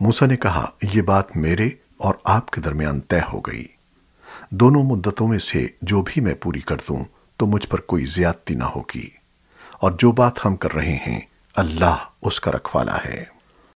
موسیٰ نے کہا، یہ بات میرے اور آپ کے درمیان طے ہو گئی۔ دونوں مدتوں میں سے جو بھی میں پوری کر دوں، تو مجھ پر کوئی زیادتی نہ ہوگی۔ اور جو بات ہم کر رہے ہیں، اللہ اس کا رکھوالا ہے۔